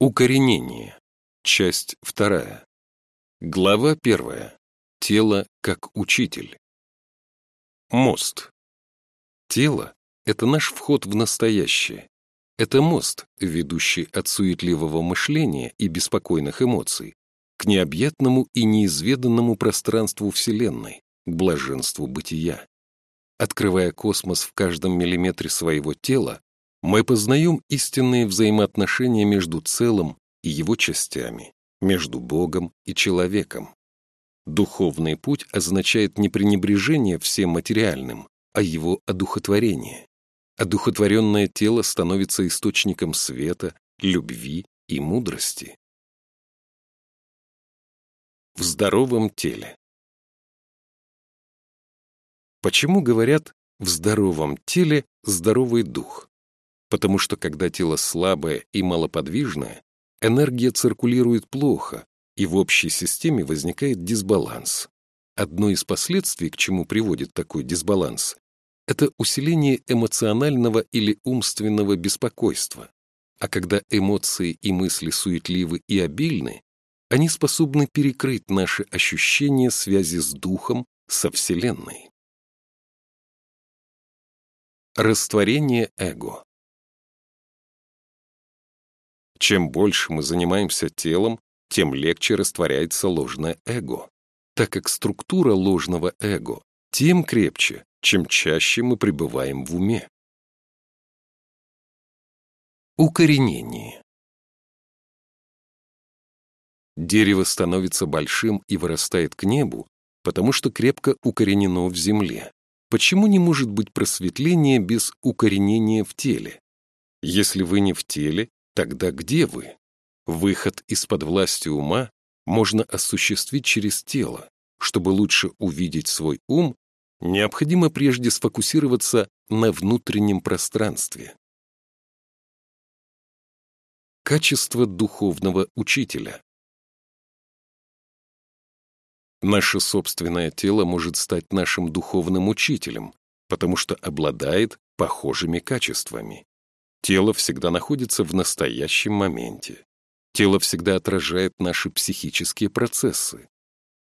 Укоренение. Часть вторая. Глава первая. Тело как учитель. Мост. Тело — это наш вход в настоящее. Это мост, ведущий от суетливого мышления и беспокойных эмоций к необъятному и неизведанному пространству Вселенной, к блаженству бытия. Открывая космос в каждом миллиметре своего тела, мы познаем истинные взаимоотношения между целым и его частями, между Богом и человеком. Духовный путь означает не пренебрежение всем материальным, а его одухотворение. Одухотворенное тело становится источником света, любви и мудрости. В здоровом теле. Почему говорят «в здоровом теле здоровый дух»? Потому что когда тело слабое и малоподвижное, энергия циркулирует плохо, и в общей системе возникает дисбаланс. Одно из последствий, к чему приводит такой дисбаланс, это усиление эмоционального или умственного беспокойства. А когда эмоции и мысли суетливы и обильны, они способны перекрыть наши ощущения связи с духом, со Вселенной. Растворение эго чем больше мы занимаемся телом, тем легче растворяется ложное эго, так как структура ложного эго тем крепче, чем чаще мы пребываем в уме. Укоренение Дерево становится большим и вырастает к небу, потому что крепко укоренено в земле. Почему не может быть просветления без укоренения в теле? Если вы не в теле, Тогда где вы? Выход из-под власти ума можно осуществить через тело. Чтобы лучше увидеть свой ум, необходимо прежде сфокусироваться на внутреннем пространстве. Качество духовного учителя Наше собственное тело может стать нашим духовным учителем, потому что обладает похожими качествами. Тело всегда находится в настоящем моменте. Тело всегда отражает наши психические процессы.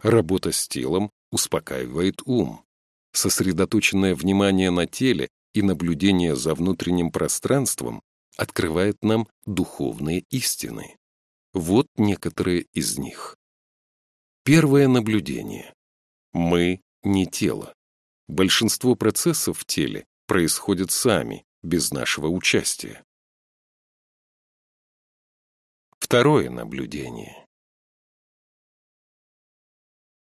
Работа с телом успокаивает ум. Сосредоточенное внимание на теле и наблюдение за внутренним пространством открывает нам духовные истины. Вот некоторые из них. Первое наблюдение. Мы не тело. Большинство процессов в теле происходят сами, без нашего участия. Второе наблюдение.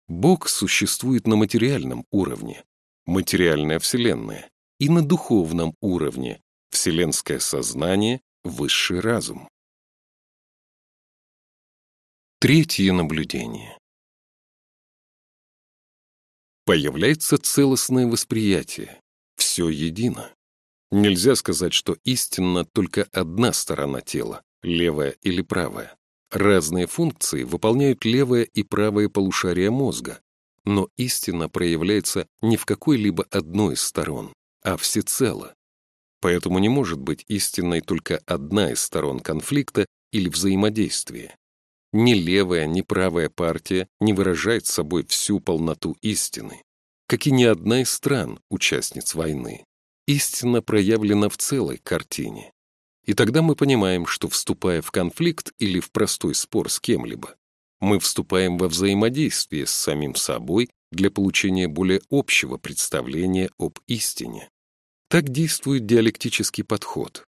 Бог существует на материальном уровне, материальная Вселенная, и на духовном уровне, вселенское сознание, высший разум. Третье наблюдение. Появляется целостное восприятие, все едино. Нельзя сказать, что истинно только одна сторона тела, левая или правая. Разные функции выполняют левое и правое полушария мозга, но истина проявляется не в какой-либо одной из сторон, а всецело. Поэтому не может быть истинной только одна из сторон конфликта или взаимодействия. Ни левая, ни правая партия не выражает собой всю полноту истины, как и ни одна из стран, участниц войны истинно проявлена в целой картине. И тогда мы понимаем, что, вступая в конфликт или в простой спор с кем-либо, мы вступаем во взаимодействие с самим собой для получения более общего представления об истине. Так действует диалектический подход.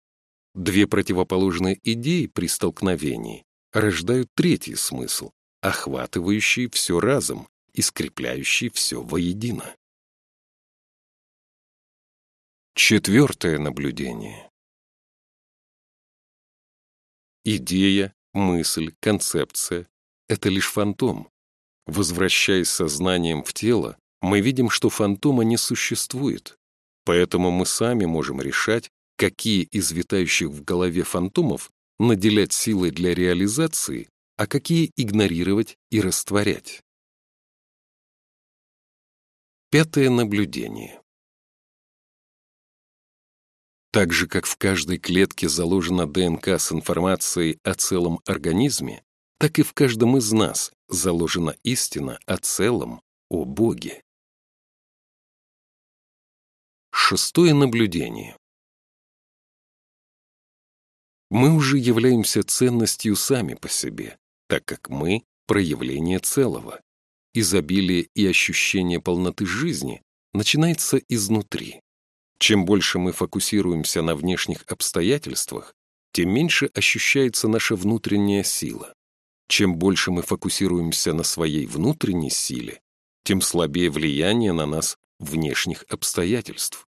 Две противоположные идеи при столкновении рождают третий смысл, охватывающий все разом и скрепляющий все воедино. Четвертое наблюдение. Идея, мысль, концепция — это лишь фантом. Возвращаясь сознанием в тело, мы видим, что фантома не существует. Поэтому мы сами можем решать, какие из витающих в голове фантомов наделять силой для реализации, а какие игнорировать и растворять. Пятое наблюдение. Так же, как в каждой клетке заложена ДНК с информацией о целом организме, так и в каждом из нас заложена истина о целом, о Боге. Шестое наблюдение. Мы уже являемся ценностью сами по себе, так как мы — проявление целого. Изобилие и ощущение полноты жизни начинается изнутри. Чем больше мы фокусируемся на внешних обстоятельствах, тем меньше ощущается наша внутренняя сила. Чем больше мы фокусируемся на своей внутренней силе, тем слабее влияние на нас внешних обстоятельств.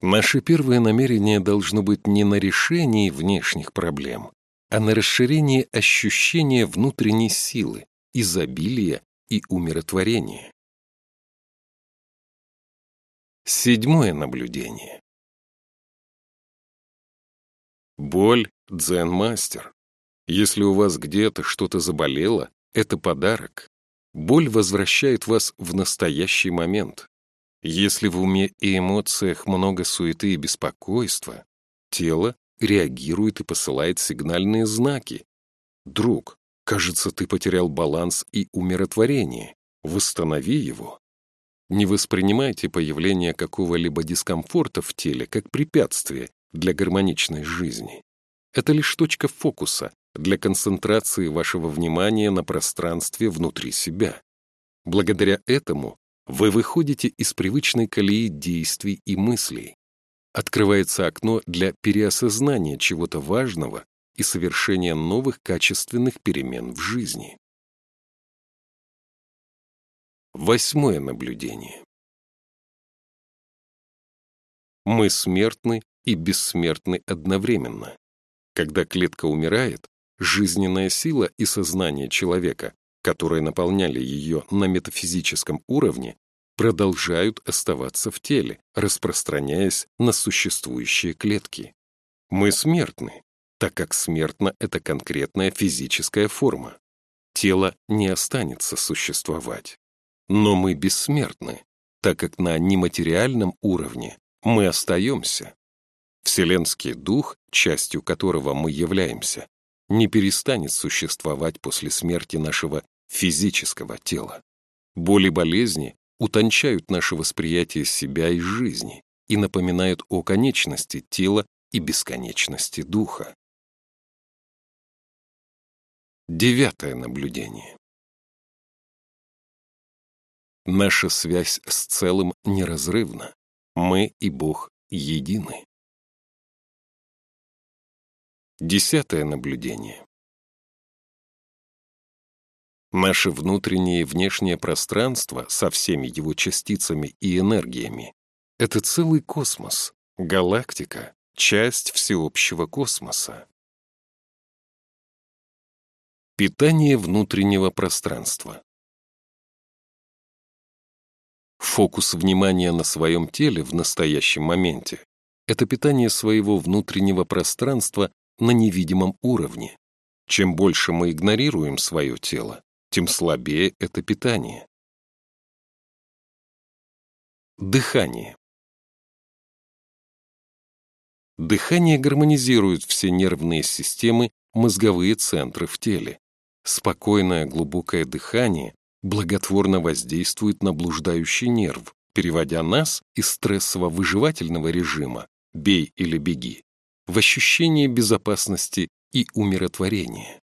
Наше первое намерение должно быть не на решении внешних проблем, а на расширении ощущения внутренней силы, изобилия и умиротворения. Седьмое наблюдение. Боль — дзен-мастер. Если у вас где-то что-то заболело, это подарок. Боль возвращает вас в настоящий момент. Если в уме и эмоциях много суеты и беспокойства, тело реагирует и посылает сигнальные знаки. «Друг, кажется, ты потерял баланс и умиротворение. Восстанови его». Не воспринимайте появление какого-либо дискомфорта в теле как препятствие для гармоничной жизни. Это лишь точка фокуса для концентрации вашего внимания на пространстве внутри себя. Благодаря этому вы выходите из привычной колеи действий и мыслей. Открывается окно для переосознания чего-то важного и совершения новых качественных перемен в жизни. Восьмое наблюдение. Мы смертны и бессмертны одновременно. Когда клетка умирает, жизненная сила и сознание человека которые наполняли ее на метафизическом уровне, продолжают оставаться в теле, распространяясь на существующие клетки. Мы смертны, так как смертна — это конкретная физическая форма. Тело не останется существовать. Но мы бессмертны, так как на нематериальном уровне мы остаемся. Вселенский дух, частью которого мы являемся, не перестанет существовать после смерти нашего физического тела. Боли болезни утончают наше восприятие себя и жизни и напоминают о конечности тела и бесконечности духа. Девятое наблюдение. Наша связь с целым неразрывна. Мы и Бог едины. Десятое наблюдение. Наше внутреннее и внешнее пространство со всеми его частицами и энергиями — это целый космос, галактика, часть всеобщего космоса. Питание внутреннего пространства. Фокус внимания на своем теле в настоящем моменте — это питание своего внутреннего пространства на невидимом уровне. Чем больше мы игнорируем свое тело, тем слабее это питание. Дыхание. Дыхание гармонизирует все нервные системы, мозговые центры в теле. Спокойное глубокое дыхание благотворно воздействует на блуждающий нерв, переводя нас из стрессово-выживательного режима «бей или беги» в ощущение безопасности и умиротворения.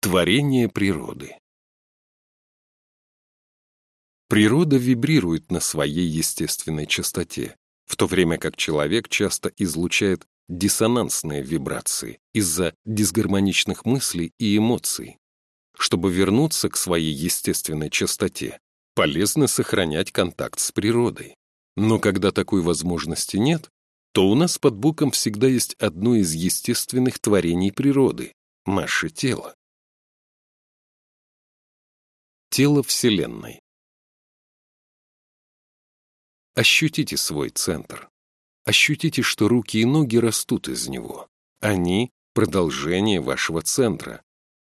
Творение природы Природа вибрирует на своей естественной частоте, в то время как человек часто излучает диссонансные вибрации из-за дисгармоничных мыслей и эмоций. Чтобы вернуться к своей естественной частоте, полезно сохранять контакт с природой. Но когда такой возможности нет, то у нас под боком всегда есть одно из естественных творений природы — наше тело. Тело Вселенной. Ощутите свой центр. Ощутите, что руки и ноги растут из него. Они — продолжение вашего центра.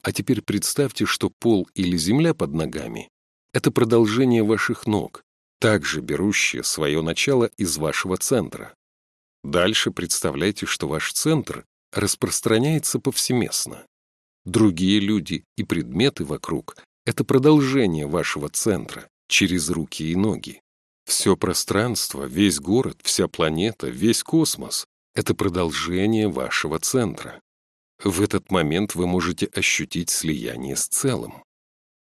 А теперь представьте, что пол или земля под ногами — это продолжение ваших ног, также берущее свое начало из вашего центра. Дальше представляйте, что ваш центр распространяется повсеместно. Другие люди и предметы вокруг — это продолжение вашего центра через руки и ноги. Все пространство, весь город, вся планета, весь космос — это продолжение вашего центра. В этот момент вы можете ощутить слияние с целым.